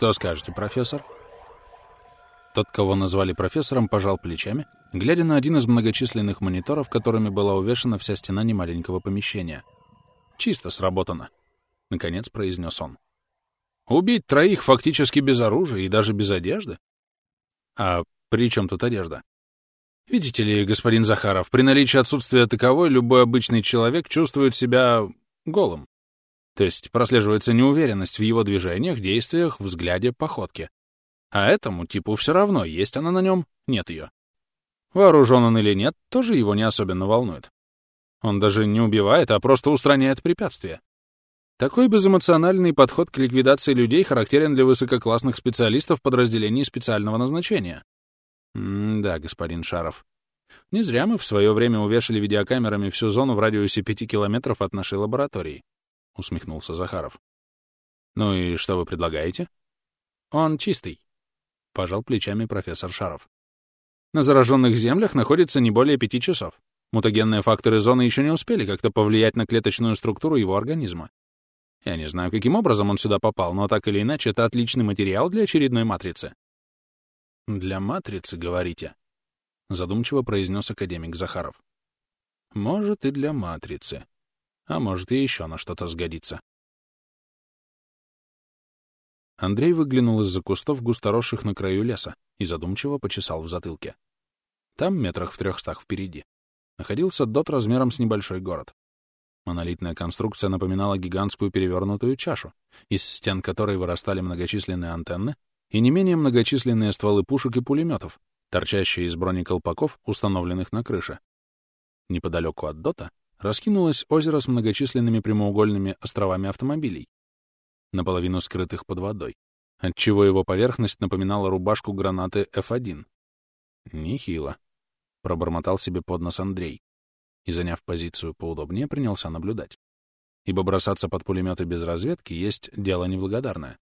Что скажете, профессор? Тот, кого назвали профессором, пожал плечами, глядя на один из многочисленных мониторов, которыми была увешана вся стена немаленького помещения. «Чисто сработано», — наконец произнес он. «Убить троих фактически без оружия и даже без одежды? А при чем тут одежда? Видите ли, господин Захаров, при наличии отсутствия таковой любой обычный человек чувствует себя голым. То есть прослеживается неуверенность в его движениях, действиях, взгляде, походке. А этому типу все равно, есть она на нем, нет ее. Вооружен он или нет, тоже его не особенно волнует. Он даже не убивает, а просто устраняет препятствия. Такой безэмоциональный подход к ликвидации людей характерен для высококлассных специалистов подразделений специального назначения. М да, господин Шаров. Не зря мы в свое время увешали видеокамерами всю зону в радиусе пяти километров от нашей лаборатории, — усмехнулся Захаров. Ну и что вы предлагаете? Он чистый, — пожал плечами профессор Шаров. На зараженных землях находится не более пяти часов. Мутагенные факторы зоны еще не успели как-то повлиять на клеточную структуру его организма. Я не знаю, каким образом он сюда попал, но так или иначе это отличный материал для очередной матрицы. «Для матрицы, говорите?» — задумчиво произнес академик Захаров. «Может, и для матрицы. А может, и еще на что-то сгодится». Андрей выглянул из-за кустов, густоросших на краю леса, и задумчиво почесал в затылке. Там, метрах в трехстах впереди, находился дот размером с небольшой город. Монолитная конструкция напоминала гигантскую перевернутую чашу, из стен которой вырастали многочисленные антенны и не менее многочисленные стволы пушек и пулеметов, торчащие из бронеколпаков, установленных на крыше. Неподалеку от Дота раскинулось озеро с многочисленными прямоугольными островами автомобилей, наполовину скрытых под водой, отчего его поверхность напоминала рубашку гранаты F1. «Нехило», — пробормотал себе под нос Андрей и, заняв позицию поудобнее, принялся наблюдать. Ибо бросаться под пулеметы без разведки есть дело неблагодарное.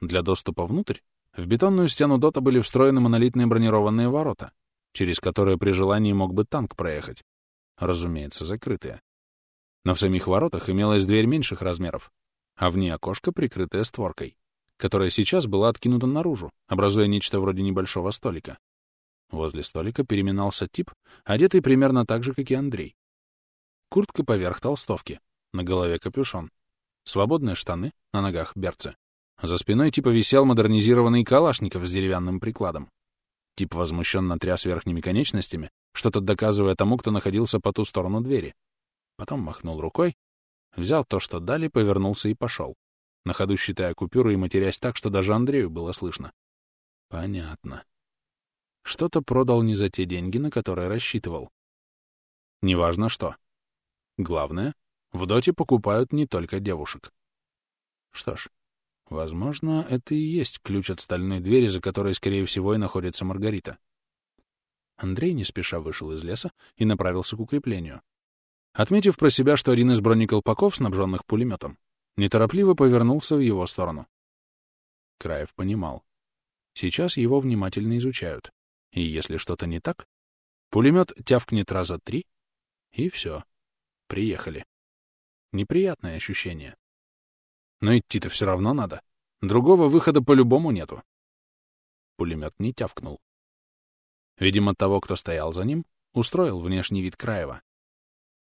Для доступа внутрь в бетонную стену ДОТа были встроены монолитные бронированные ворота, через которые при желании мог бы танк проехать. Разумеется, закрытые. Но в самих воротах имелась дверь меньших размеров, а в ней окошко, прикрытое створкой, которая сейчас была откинута наружу, образуя нечто вроде небольшого столика. Возле столика переминался тип, одетый примерно так же, как и Андрей. Куртка поверх толстовки, на голове капюшон, свободные штаны, на ногах берцы. За спиной типа висел модернизированный калашников с деревянным прикладом. Тип возмущенно тряс верхними конечностями, что-то доказывая тому, кто находился по ту сторону двери. Потом махнул рукой, взял то, что дали, повернулся и пошел, на ходу считая купюры и матерясь так, что даже Андрею было слышно. Понятно. Что-то продал не за те деньги, на которые рассчитывал. Неважно что. Главное, в доте покупают не только девушек. Что ж, Возможно, это и есть ключ от стальной двери, за которой, скорее всего, и находится Маргарита. Андрей не спеша вышел из леса и направился к укреплению. Отметив про себя, что один из бронеколпаков, снабженных пулеметом, неторопливо повернулся в его сторону. Краев понимал. Сейчас его внимательно изучают. И если что-то не так, пулемет тявкнет раза три, и все. Приехали. Неприятное ощущение. Но идти-то все равно надо. Другого выхода по-любому нету. Пулемет не тявкнул. Видимо, того, кто стоял за ним, устроил внешний вид Краева.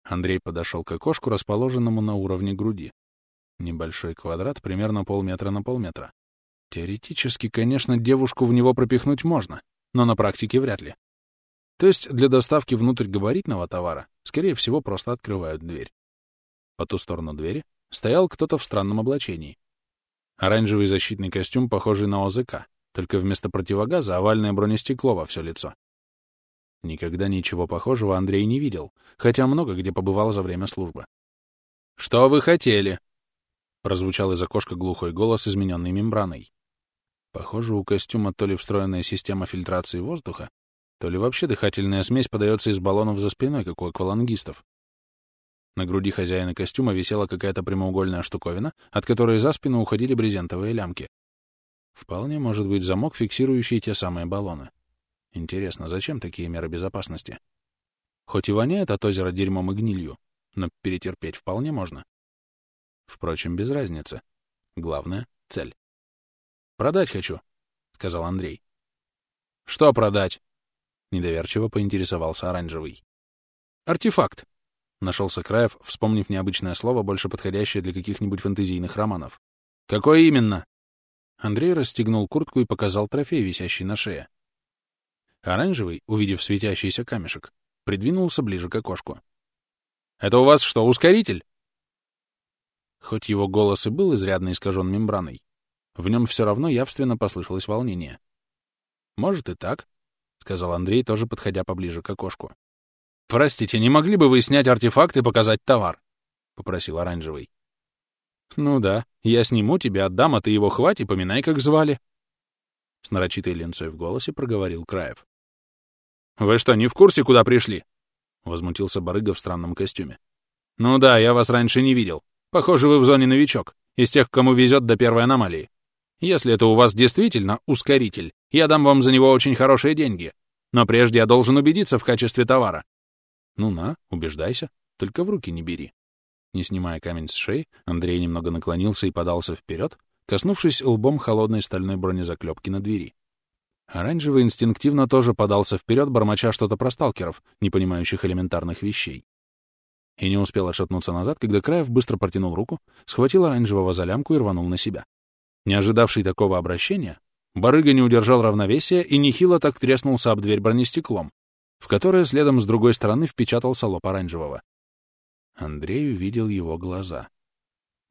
Андрей подошел к окошку, расположенному на уровне груди. Небольшой квадрат, примерно полметра на полметра. Теоретически, конечно, девушку в него пропихнуть можно, но на практике вряд ли. То есть для доставки внутрь габаритного товара, скорее всего, просто открывают дверь. По ту сторону двери стоял кто-то в странном облачении. Оранжевый защитный костюм, похожий на ОЗК, только вместо противогаза овальное бронестекло во все лицо. Никогда ничего похожего Андрей не видел, хотя много где побывал за время службы. «Что вы хотели?» — прозвучал из окошка глухой голос, измененный мембраной. Похоже, у костюма то ли встроенная система фильтрации воздуха, то ли вообще дыхательная смесь подается из баллонов за спиной, как у аквалангистов. На груди хозяина костюма висела какая-то прямоугольная штуковина, от которой за спину уходили брезентовые лямки. Вполне может быть замок, фиксирующий те самые баллоны. Интересно, зачем такие меры безопасности? Хоть и воняет от озера дерьмом и гнилью, но перетерпеть вполне можно. Впрочем, без разницы. Главное — цель. «Продать хочу», — сказал Андрей. «Что продать?» — недоверчиво поинтересовался Оранжевый. «Артефакт», — нашелся Краев, вспомнив необычное слово, больше подходящее для каких-нибудь фэнтезийных романов. «Какое именно?» Андрей расстегнул куртку и показал трофей, висящий на шее. Оранжевый, увидев светящийся камешек, придвинулся ближе к окошку. «Это у вас что, ускоритель?» Хоть его голос и был изрядно искажен мембраной, в нем все равно явственно послышалось волнение. «Может и так», — сказал Андрей, тоже подходя поближе к окошку. «Простите, не могли бы вы снять артефакт и показать товар?» — попросил Оранжевый. «Ну да, я сниму тебе, отдам, а ты его хвать и поминай, как звали». С нарочитой ленцой в голосе проговорил Краев. «Вы что, не в курсе, куда пришли?» — возмутился барыга в странном костюме. «Ну да, я вас раньше не видел. Похоже, вы в зоне новичок, из тех, кому везет до первой аномалии. Если это у вас действительно ускоритель, я дам вам за него очень хорошие деньги. Но прежде я должен убедиться в качестве товара. Ну на, убеждайся, только в руки не бери. Не снимая камень с шеи, Андрей немного наклонился и подался вперед, коснувшись лбом холодной стальной бронезаклепки на двери. Оранжевый инстинктивно тоже подался вперед, бормоча что-то про сталкеров, не понимающих элементарных вещей. И не успел отшатнуться назад, когда Краев быстро протянул руку, схватил оранжевого за лямку и рванул на себя. Не ожидавший такого обращения, барыга не удержал равновесия и нехило так треснулся об дверь бронестеклом, в которое следом с другой стороны впечатался лоб оранжевого. Андрей увидел его глаза.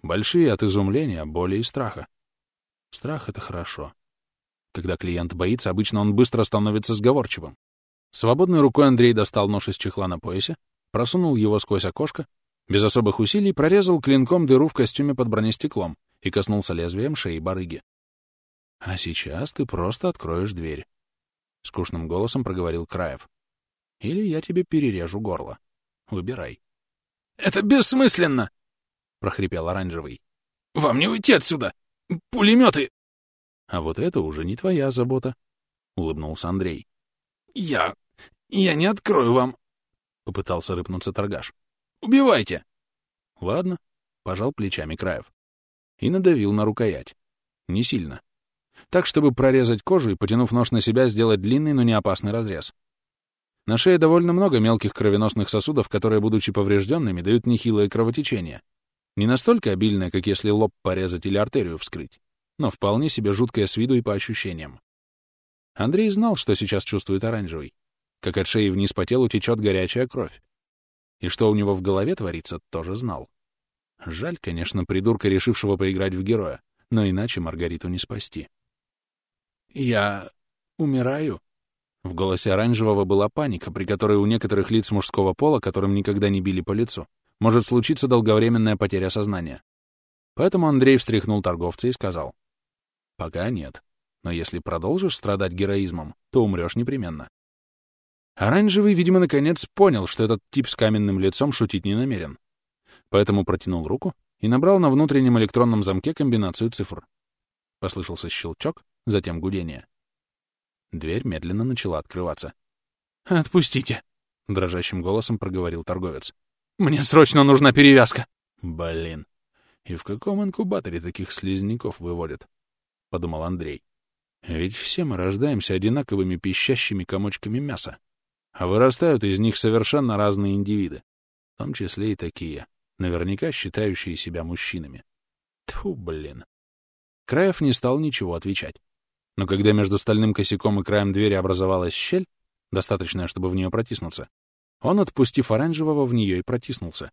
Большие от изумления, боли и страха. Страх — это хорошо. Когда клиент боится, обычно он быстро становится сговорчивым. Свободной рукой Андрей достал нож из чехла на поясе, просунул его сквозь окошко, без особых усилий прорезал клинком дыру в костюме под бронестеклом и коснулся лезвием шеи барыги. «А сейчас ты просто откроешь дверь», — скучным голосом проговорил Краев. «Или я тебе перережу горло. Выбирай». «Это бессмысленно!» — прохрипел Оранжевый. «Вам не уйти отсюда! Пулеметы!» А вот это уже не твоя забота, — улыбнулся Андрей. Я... я не открою вам, — попытался рыпнуться торгаш. Убивайте! Ладно, — пожал плечами Краев. И надавил на рукоять. Не сильно. Так, чтобы прорезать кожу и, потянув нож на себя, сделать длинный, но не опасный разрез. На шее довольно много мелких кровеносных сосудов, которые, будучи поврежденными, дают нехилое кровотечение. Не настолько обильное, как если лоб порезать или артерию вскрыть но вполне себе жуткое с виду и по ощущениям. Андрей знал, что сейчас чувствует оранжевый. Как от шеи вниз по телу течет горячая кровь. И что у него в голове творится, тоже знал. Жаль, конечно, придурка, решившего поиграть в героя, но иначе Маргариту не спасти. «Я... умираю?» В голосе оранжевого была паника, при которой у некоторых лиц мужского пола, которым никогда не били по лицу, может случиться долговременная потеря сознания. Поэтому Андрей встряхнул торговца и сказал — Пока нет. Но если продолжишь страдать героизмом, то умрешь непременно. Оранжевый, видимо, наконец понял, что этот тип с каменным лицом шутить не намерен. Поэтому протянул руку и набрал на внутреннем электронном замке комбинацию цифр. Послышался щелчок, затем гудение. Дверь медленно начала открываться. «Отпустите!» — дрожащим голосом проговорил торговец. «Мне срочно нужна перевязка!» «Блин! И в каком инкубаторе таких слизняков выводят?» — подумал Андрей. «Ведь все мы рождаемся одинаковыми пищащими комочками мяса, а вырастают из них совершенно разные индивиды, в том числе и такие, наверняка считающие себя мужчинами. Тьфу, блин». Краев не стал ничего отвечать. Но когда между стальным косяком и краем двери образовалась щель, достаточная, чтобы в нее протиснуться, он, отпустив оранжевого, в нее и протиснулся,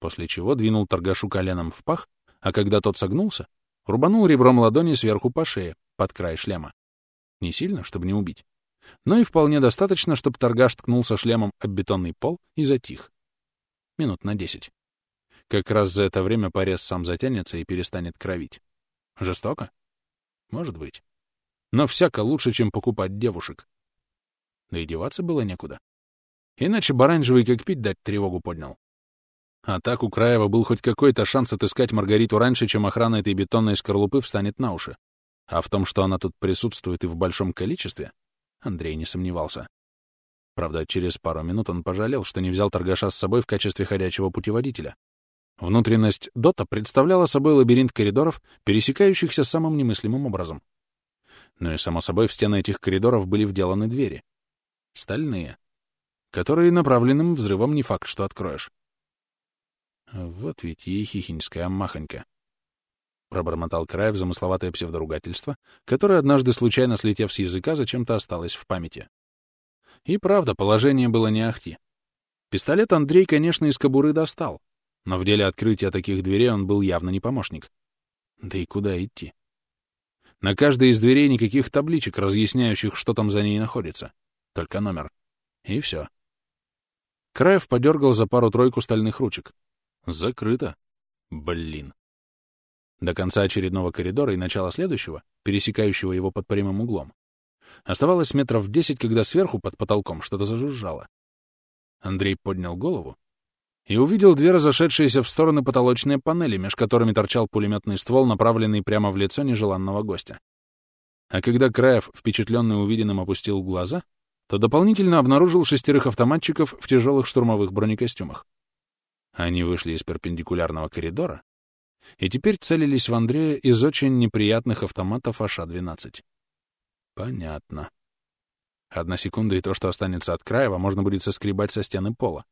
после чего двинул торгашу коленом в пах, а когда тот согнулся, Рубанул ребром ладони сверху по шее, под край шлема. Не сильно, чтобы не убить. Но и вполне достаточно, чтобы торгаш ткнулся шлемом об бетонный пол и затих. Минут на десять. Как раз за это время порез сам затянется и перестанет кровить. Жестоко? Может быть. Но всяко лучше, чем покупать девушек. Да и деваться было некуда. Иначе баранжевый как пить дать тревогу поднял. А так у Краева был хоть какой-то шанс отыскать Маргариту раньше, чем охрана этой бетонной скорлупы встанет на уши. А в том, что она тут присутствует и в большом количестве, Андрей не сомневался. Правда, через пару минут он пожалел, что не взял торгаша с собой в качестве ходячего путеводителя. Внутренность Дота представляла собой лабиринт коридоров, пересекающихся самым немыслимым образом. Ну и, само собой, в стены этих коридоров были вделаны двери. Стальные. Которые направленным взрывом не факт, что откроешь. Вот ведь ехихинская махонька. Пробормотал Краев замысловатое псевдоругательство, которое однажды, случайно слетев с языка, зачем-то осталось в памяти. И правда, положение было не ахти. Пистолет Андрей, конечно, из кобуры достал, но в деле открытия таких дверей он был явно не помощник. Да и куда идти? На каждой из дверей никаких табличек, разъясняющих, что там за ней находится. Только номер. И все. Краев подергал за пару-тройку стальных ручек. Закрыто. Блин. До конца очередного коридора и начала следующего, пересекающего его под прямым углом, оставалось метров десять, когда сверху под потолком что-то зажужжало. Андрей поднял голову и увидел две разошедшиеся в стороны потолочные панели, меж которыми торчал пулеметный ствол, направленный прямо в лицо нежеланного гостя. А когда Краев, впечатленный увиденным, опустил глаза, то дополнительно обнаружил шестерых автоматчиков в тяжелых штурмовых бронекостюмах. Они вышли из перпендикулярного коридора и теперь целились в Андрея из очень неприятных автоматов АШ-12. Понятно. Одна секунда, и то, что останется от Краева, можно будет соскребать со стены пола.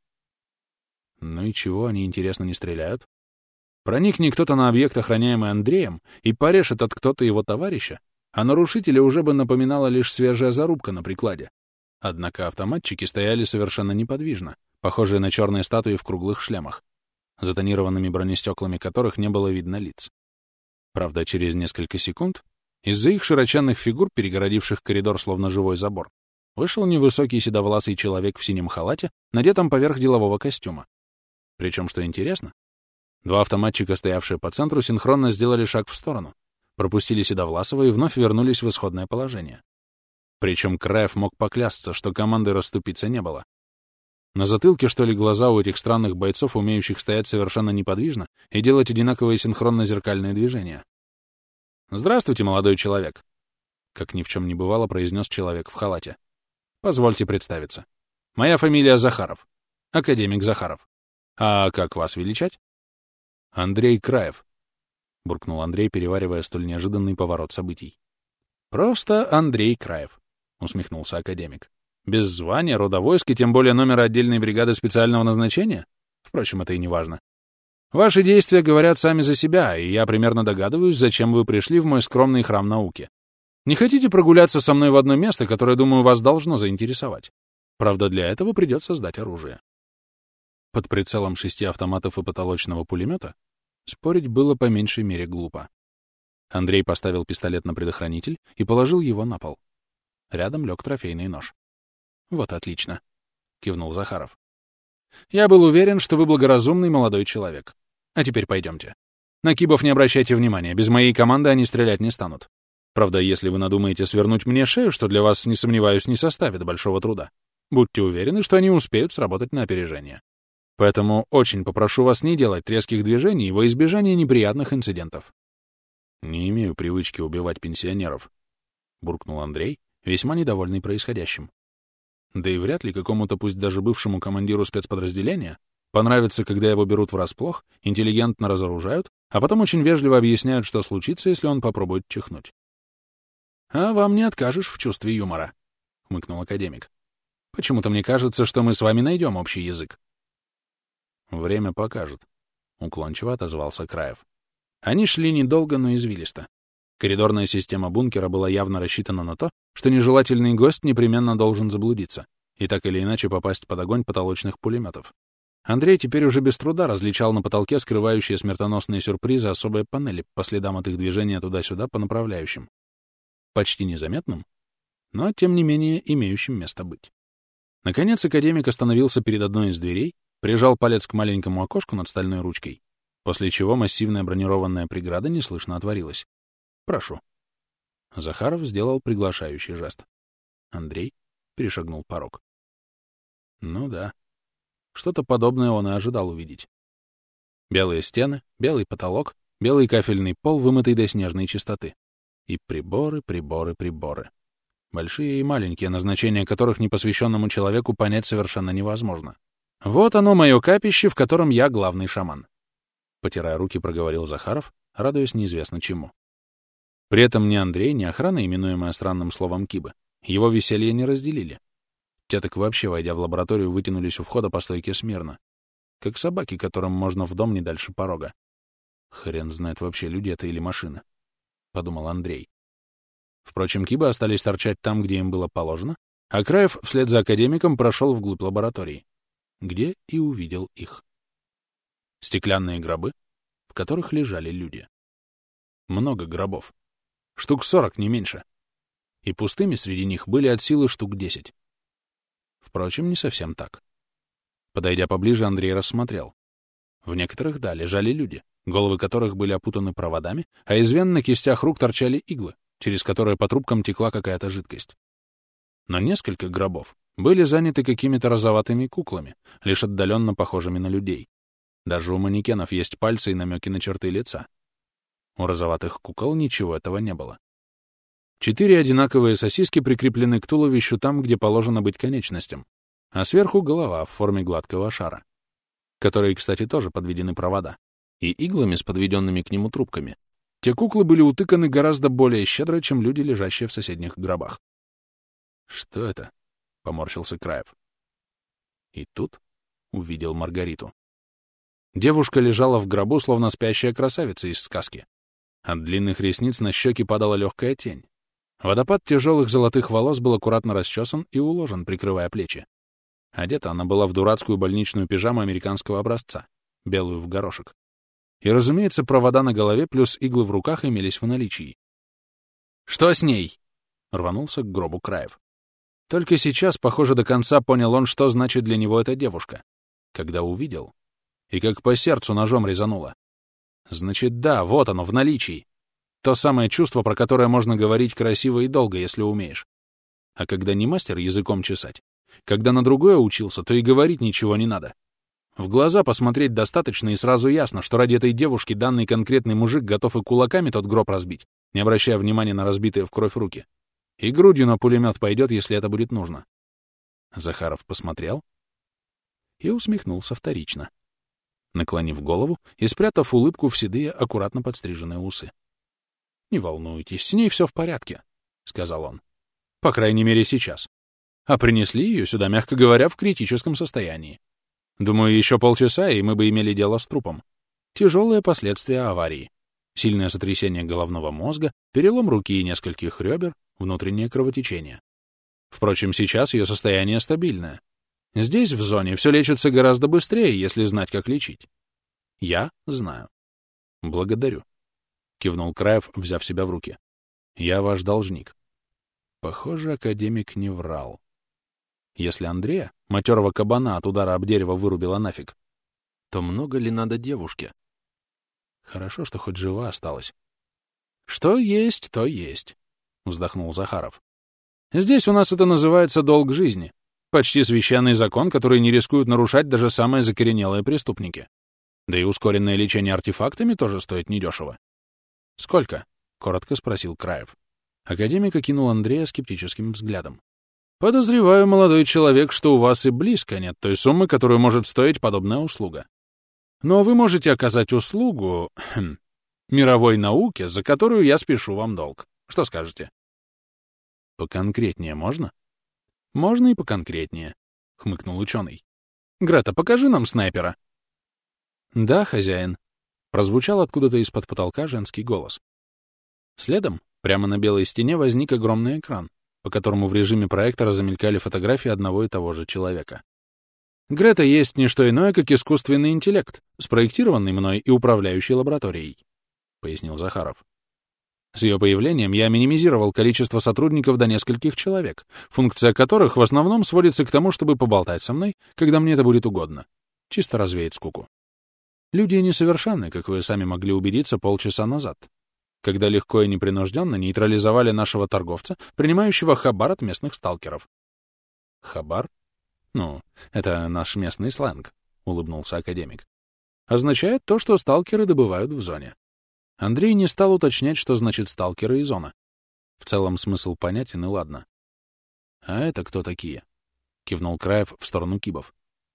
Ну и чего они, интересно, не стреляют? Проникни кто-то на объект, охраняемый Андреем, и порежь этот кто-то его товарища, а нарушителя уже бы напоминала лишь свежая зарубка на прикладе. Однако автоматчики стояли совершенно неподвижно, похожие на черные статуи в круглых шлемах, за тонированными бронестеклами которых не было видно лиц. Правда, через несколько секунд из-за их широченных фигур, перегородивших коридор словно живой забор, вышел невысокий седовласый человек в синем халате, надетом поверх делового костюма. Причем, что интересно, два автоматчика, стоявшие по центру, синхронно сделали шаг в сторону, пропустили Седовласова и вновь вернулись в исходное положение. Причем Краев мог поклясться, что команды расступиться не было. На затылке, что ли, глаза у этих странных бойцов, умеющих стоять совершенно неподвижно и делать одинаковые синхронно-зеркальные движения. «Здравствуйте, молодой человек!» Как ни в чем не бывало, произнес человек в халате. «Позвольте представиться. Моя фамилия Захаров. Академик Захаров. А как вас величать?» «Андрей Краев», — буркнул Андрей, переваривая столь неожиданный поворот событий. «Просто Андрей Краев», — усмехнулся академик. «Без звания, рода войск и тем более номера отдельной бригады специального назначения? Впрочем, это и не важно. Ваши действия говорят сами за себя, и я примерно догадываюсь, зачем вы пришли в мой скромный храм науки. Не хотите прогуляться со мной в одно место, которое, думаю, вас должно заинтересовать? Правда, для этого придется сдать оружие. Под прицелом шести автоматов и потолочного пулемета спорить было по меньшей мере глупо. Андрей поставил пистолет на предохранитель и положил его на пол. Рядом лег трофейный нож. «Вот отлично», — кивнул Захаров. «Я был уверен, что вы благоразумный молодой человек. А теперь пойдемте. На кибов не обращайте внимания, без моей команды они стрелять не станут. Правда, если вы надумаете свернуть мне шею, что для вас, не сомневаюсь, не составит большого труда, будьте уверены, что они успеют сработать на опережение. Поэтому очень попрошу вас не делать резких движений во избежание неприятных инцидентов. «Не имею привычки убивать пенсионеров», — буркнул Андрей, весьма недовольный происходящим. Да и вряд ли какому-то, пусть даже бывшему командиру спецподразделения, понравится, когда его берут врасплох, интеллигентно разоружают, а потом очень вежливо объясняют, что случится, если он попробует чихнуть. «А вам не откажешь в чувстве юмора», — хмыкнул академик. «Почему-то мне кажется, что мы с вами найдем общий язык». «Время покажет», — уклончиво отозвался Краев. Они шли недолго, но извилисто. Коридорная система бункера была явно рассчитана на то, что нежелательный гость непременно должен заблудиться и так или иначе попасть под огонь потолочных пулеметов. Андрей теперь уже без труда различал на потолке скрывающие смертоносные сюрпризы особые панели по следам от их движения туда-сюда по направляющим. Почти незаметным, но, тем не менее, имеющим место быть. Наконец академик остановился перед одной из дверей, прижал палец к маленькому окошку над стальной ручкой, после чего массивная бронированная преграда неслышно отворилась. «Прошу». Захаров сделал приглашающий жест. Андрей перешагнул порог. Ну да. Что-то подобное он и ожидал увидеть. Белые стены, белый потолок, белый кафельный пол, вымытый до снежной чистоты. И приборы, приборы, приборы. Большие и маленькие, назначения которых непосвященному человеку понять совершенно невозможно. Вот оно, мое капище, в котором я главный шаман. Потирая руки, проговорил Захаров, радуясь неизвестно чему. При этом ни Андрей, ни охрана, именуемая странным словом Кибы, его веселье не разделили. Те так вообще, войдя в лабораторию, вытянулись у входа по стойке смирно, как собаки, которым можно в дом не дальше порога. Хрен знает вообще, люди это или машины, — подумал Андрей. Впрочем, Кибы остались торчать там, где им было положено, а Краев вслед за академиком прошел вглубь лаборатории, где и увидел их. Стеклянные гробы, в которых лежали люди. Много гробов. Штук сорок, не меньше. И пустыми среди них были от силы штук десять. Впрочем, не совсем так. Подойдя поближе, Андрей рассмотрел. В некоторых, да, лежали люди, головы которых были опутаны проводами, а из вен на кистях рук торчали иглы, через которые по трубкам текла какая-то жидкость. Но несколько гробов были заняты какими-то розоватыми куклами, лишь отдаленно похожими на людей. Даже у манекенов есть пальцы и намеки на черты лица. У розоватых кукол ничего этого не было. Четыре одинаковые сосиски прикреплены к туловищу там, где положено быть конечностям, а сверху голова в форме гладкого шара, которые, кстати, тоже подведены провода, и иглами с подведенными к нему трубками. Те куклы были утыканы гораздо более щедро, чем люди, лежащие в соседних гробах. «Что это?» — поморщился Краев. И тут увидел Маргариту. Девушка лежала в гробу, словно спящая красавица из сказки. От длинных ресниц на щеки падала легкая тень. Водопад тяжелых золотых волос был аккуратно расчесан и уложен, прикрывая плечи. Одета она была в дурацкую больничную пижаму американского образца, белую в горошек. И, разумеется, провода на голове плюс иглы в руках имелись в наличии. «Что с ней?» — рванулся к гробу Краев. Только сейчас, похоже, до конца понял он, что значит для него эта девушка. Когда увидел. И как по сердцу ножом резануло. Значит, да, вот оно, в наличии. То самое чувство, про которое можно говорить красиво и долго, если умеешь. А когда не мастер языком чесать, когда на другое учился, то и говорить ничего не надо. В глаза посмотреть достаточно, и сразу ясно, что ради этой девушки данный конкретный мужик готов и кулаками тот гроб разбить, не обращая внимания на разбитые в кровь руки. И грудью на пулемет пойдет, если это будет нужно. Захаров посмотрел и усмехнулся вторично наклонив голову и спрятав улыбку в седые, аккуратно подстриженные усы. «Не волнуйтесь, с ней все в порядке», — сказал он. «По крайней мере, сейчас. А принесли ее сюда, мягко говоря, в критическом состоянии. Думаю, еще полчаса, и мы бы имели дело с трупом. Тяжелые последствия аварии. Сильное сотрясение головного мозга, перелом руки и нескольких ребер, внутреннее кровотечение. Впрочем, сейчас ее состояние стабильное, Здесь, в зоне, все лечится гораздо быстрее, если знать, как лечить. Я знаю. Благодарю. Кивнул Краев, взяв себя в руки. Я ваш должник. Похоже, академик не врал. Если Андрея, матерого кабана, от удара об дерево вырубила нафиг, то много ли надо девушке? Хорошо, что хоть жива осталась. Что есть, то есть, — вздохнул Захаров. Здесь у нас это называется долг жизни. Почти священный закон, который не рискуют нарушать даже самые закоренелые преступники. Да и ускоренное лечение артефактами тоже стоит недешево. «Сколько?» — коротко спросил Краев. Академик окинул Андрея скептическим взглядом. «Подозреваю, молодой человек, что у вас и близко нет той суммы, которую может стоить подобная услуга. Но вы можете оказать услугу хм, мировой науке, за которую я спешу вам долг. Что скажете?» «Поконкретнее можно?» «Можно и поконкретнее», — хмыкнул ученый. «Грета, покажи нам снайпера». «Да, хозяин», — прозвучал откуда-то из-под потолка женский голос. Следом, прямо на белой стене, возник огромный экран, по которому в режиме проектора замелькали фотографии одного и того же человека. Грета есть не что иное, как искусственный интеллект, спроектированный мной и управляющий лабораторией, — пояснил Захаров. С ее появлением я минимизировал количество сотрудников до нескольких человек, функция которых в основном сводится к тому, чтобы поболтать со мной, когда мне это будет угодно. Чисто развеять скуку. Люди несовершенны, как вы сами могли убедиться полчаса назад, когда легко и непринужденно нейтрализовали нашего торговца, принимающего хабар от местных сталкеров. Хабар? Ну, это наш местный сленг, — улыбнулся академик. Означает то, что сталкеры добывают в зоне. Андрей не стал уточнять, что значит сталкеры и зона. В целом смысл понятен и ладно. «А это кто такие?» — кивнул Краев в сторону кибов.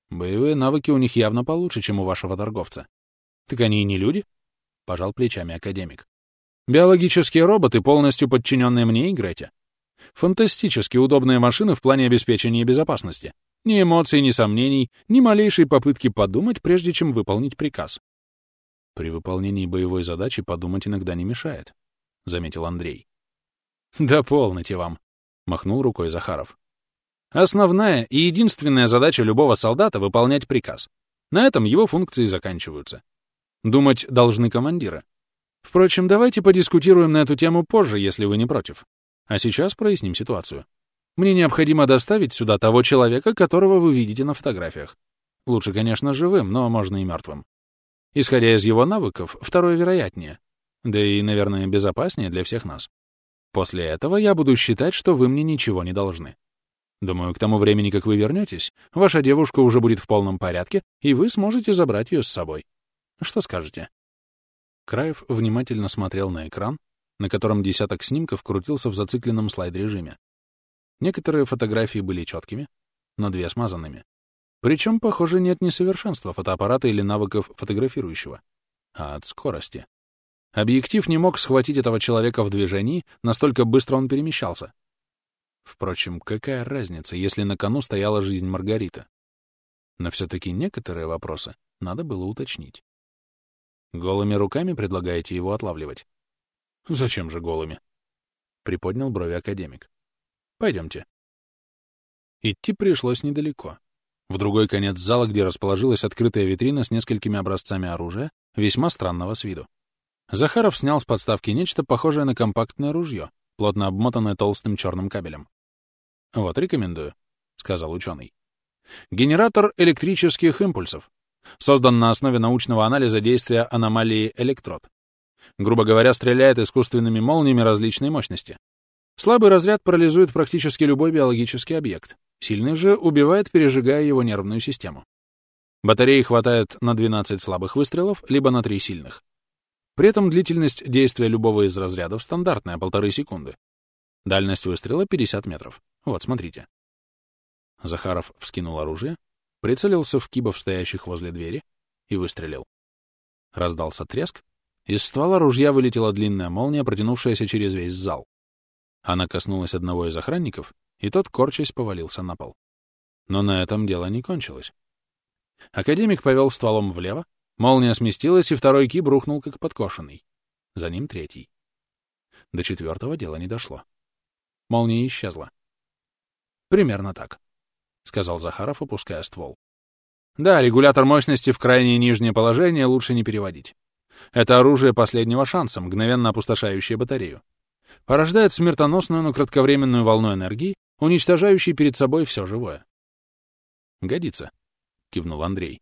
«Боевые навыки у них явно получше, чем у вашего торговца». «Так они и не люди?» — пожал плечами академик. Биологические роботы, полностью подчиненные мне и Грете. Фантастически удобные машины в плане обеспечения безопасности. Ни эмоций, ни сомнений, ни малейшей попытки подумать, прежде чем выполнить приказ. При выполнении боевой задачи подумать иногда не мешает, — заметил Андрей. «Да полноте вам», — махнул рукой Захаров. «Основная и единственная задача любого солдата — выполнять приказ. На этом его функции заканчиваются. Думать должны командиры. Впрочем, давайте подискутируем на эту тему позже, если вы не против. А сейчас проясним ситуацию. Мне необходимо доставить сюда того человека, которого вы видите на фотографиях. Лучше, конечно, живым, но можно и мертвым. Исходя из его навыков, второе вероятнее. Да и, наверное, безопаснее для всех нас. После этого я буду считать, что вы мне ничего не должны. Думаю, к тому времени, как вы вернетесь, ваша девушка уже будет в полном порядке, и вы сможете забрать ее с собой. Что скажете?» Краев внимательно смотрел на экран, на котором десяток снимков крутился в зацикленном слайд-режиме. Некоторые фотографии были четкими, но две смазанными. Причем, похоже, нет несовершенства фотоаппарата или навыков фотографирующего, а от скорости. Объектив не мог схватить этого человека в движении, настолько быстро он перемещался. Впрочем, какая разница, если на кону стояла жизнь Маргарита? Но все-таки некоторые вопросы надо было уточнить. Голыми руками предлагаете его отлавливать? Зачем же голыми? Приподнял брови академик. Пойдемте. Идти пришлось недалеко. В другой конец зала, где расположилась открытая витрина с несколькими образцами оружия, весьма странного с виду. Захаров снял с подставки нечто похожее на компактное ружье, плотно обмотанное толстым черным кабелем. «Вот, рекомендую», — сказал ученый. «Генератор электрических импульсов. Создан на основе научного анализа действия аномалии электрод. Грубо говоря, стреляет искусственными молниями различной мощности. Слабый разряд парализует практически любой биологический объект. Сильный же убивает, пережигая его нервную систему. Батареи хватает на 12 слабых выстрелов, либо на 3 сильных. При этом длительность действия любого из разрядов стандартная, полторы секунды. Дальность выстрела 50 метров. Вот, смотрите. Захаров вскинул оружие, прицелился в кибов, стоящих возле двери, и выстрелил. Раздался треск, из ствола ружья вылетела длинная молния, протянувшаяся через весь зал. Она коснулась одного из охранников, и тот, корчась, повалился на пол. Но на этом дело не кончилось. Академик повел стволом влево, молния сместилась, и второй киб рухнул как подкошенный. За ним третий. До четвертого дела не дошло. Молния исчезла. Примерно так. — сказал Захаров, опуская ствол. Да, регулятор мощности в крайнее нижнее положение лучше не переводить. Это оружие последнего шанса, мгновенно опустошающее батарею. Порождает смертоносную, но кратковременную волну энергии, уничтожающей перед собой все живое. «Годится», — кивнул Андрей.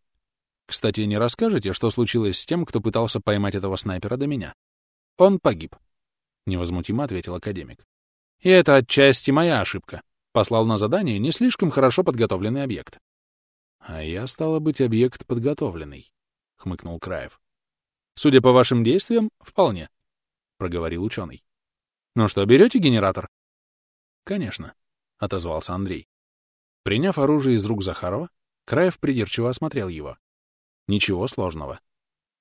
«Кстати, не расскажете, что случилось с тем, кто пытался поймать этого снайпера до меня?» «Он погиб», — невозмутимо ответил академик. «И это отчасти моя ошибка послал на задание не слишком хорошо подготовленный объект. — А я, стало быть, объект подготовленный, — хмыкнул Краев. — Судя по вашим действиям, вполне, — проговорил ученый. — Ну что, берете генератор? — Конечно, — отозвался Андрей. Приняв оружие из рук Захарова, Краев придирчиво осмотрел его. Ничего сложного.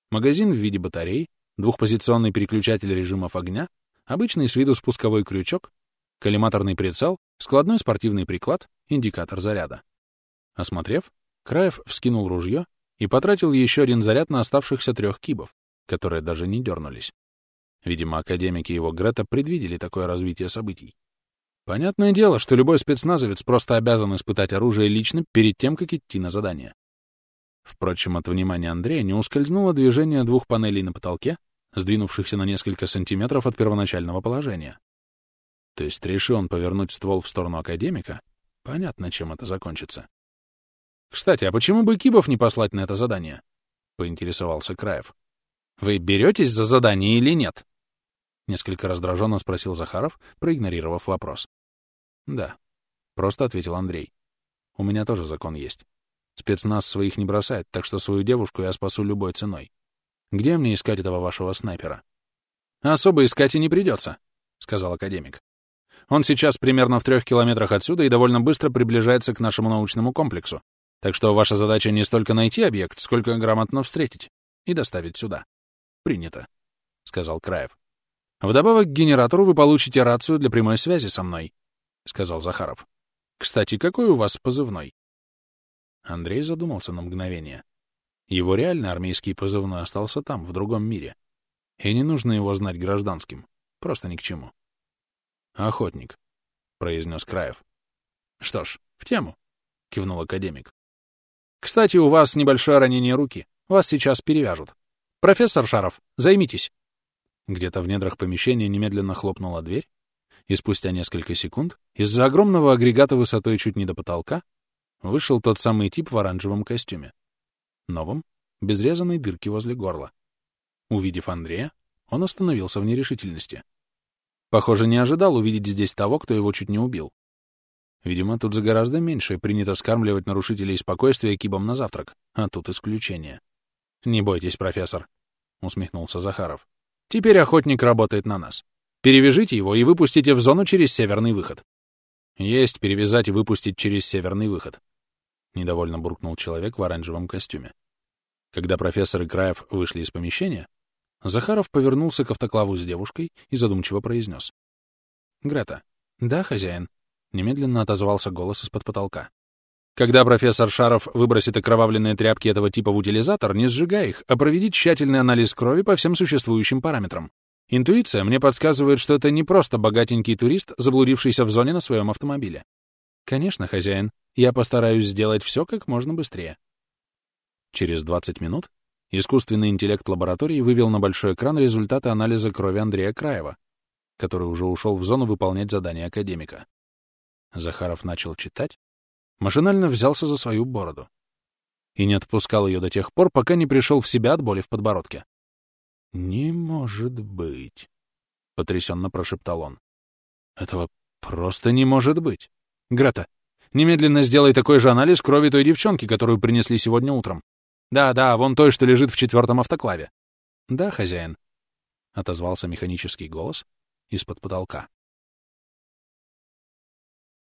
Магазин в виде батарей, двухпозиционный переключатель режимов огня, обычный с виду спусковой крючок, коллиматорный прицел, складной спортивный приклад, индикатор заряда. Осмотрев, Краев вскинул ружье и потратил еще один заряд на оставшихся трех кибов, которые даже не дернулись. Видимо, академики его Грета предвидели такое развитие событий. Понятное дело, что любой спецназовец просто обязан испытать оружие лично перед тем, как идти на задание. Впрочем, от внимания Андрея не ускользнуло движение двух панелей на потолке, сдвинувшихся на несколько сантиметров от первоначального положения. То есть, реши он повернуть ствол в сторону академика, понятно, чем это закончится. «Кстати, а почему бы Кибов не послать на это задание?» — поинтересовался Краев. «Вы беретесь за задание или нет?» Несколько раздраженно спросил Захаров, проигнорировав вопрос. «Да», — просто ответил Андрей. «У меня тоже закон есть. Спецназ своих не бросает, так что свою девушку я спасу любой ценой. Где мне искать этого вашего снайпера?» «Особо искать и не придется», — сказал академик. Он сейчас примерно в трех километрах отсюда и довольно быстро приближается к нашему научному комплексу. Так что ваша задача не столько найти объект, сколько грамотно встретить и доставить сюда. Принято, — сказал Краев. Вдобавок к генератору вы получите рацию для прямой связи со мной, — сказал Захаров. Кстати, какой у вас позывной? Андрей задумался на мгновение. Его реальный армейский позывной остался там, в другом мире. И не нужно его знать гражданским. Просто ни к чему. «Охотник», — произнес Краев. «Что ж, в тему», — кивнул академик. «Кстати, у вас небольшое ранение руки. Вас сейчас перевяжут. Профессор Шаров, займитесь». Где-то в недрах помещения немедленно хлопнула дверь, и спустя несколько секунд из-за огромного агрегата высотой чуть не до потолка вышел тот самый тип в оранжевом костюме. Новом, без резаной дырки возле горла. Увидев Андрея, он остановился в нерешительности. Похоже, не ожидал увидеть здесь того, кто его чуть не убил. Видимо, тут за гораздо меньше принято скармливать нарушителей спокойствия кибом на завтрак, а тут исключение. «Не бойтесь, профессор», — усмехнулся Захаров. Теперь охотник работает на нас. Перевяжите его и выпустите в зону через северный выход. Есть перевязать и выпустить через северный выход. Недовольно буркнул человек в оранжевом костюме. Когда профессор и Краев вышли из помещения, Захаров повернулся к автоклаву с девушкой и задумчиво произнес. «Грета». «Да, хозяин?» Немедленно отозвался голос из-под потолка. Когда профессор Шаров выбросит окровавленные тряпки этого типа в утилизатор, не сжигай их, а проведи тщательный анализ крови по всем существующим параметрам. Интуиция мне подсказывает, что это не просто богатенький турист, заблудившийся в зоне на своем автомобиле. Конечно, хозяин, я постараюсь сделать все как можно быстрее. Через 20 минут искусственный интеллект лаборатории вывел на большой экран результаты анализа крови Андрея Краева, который уже ушел в зону выполнять задание академика. Захаров начал читать, машинально взялся за свою бороду и не отпускал ее до тех пор, пока не пришел в себя от боли в подбородке. «Не может быть», — потрясенно прошептал он. «Этого просто не может быть. Грета, немедленно сделай такой же анализ крови той девчонки, которую принесли сегодня утром. Да-да, вон той, что лежит в четвертом автоклаве». «Да, хозяин», — отозвался механический голос из-под потолка.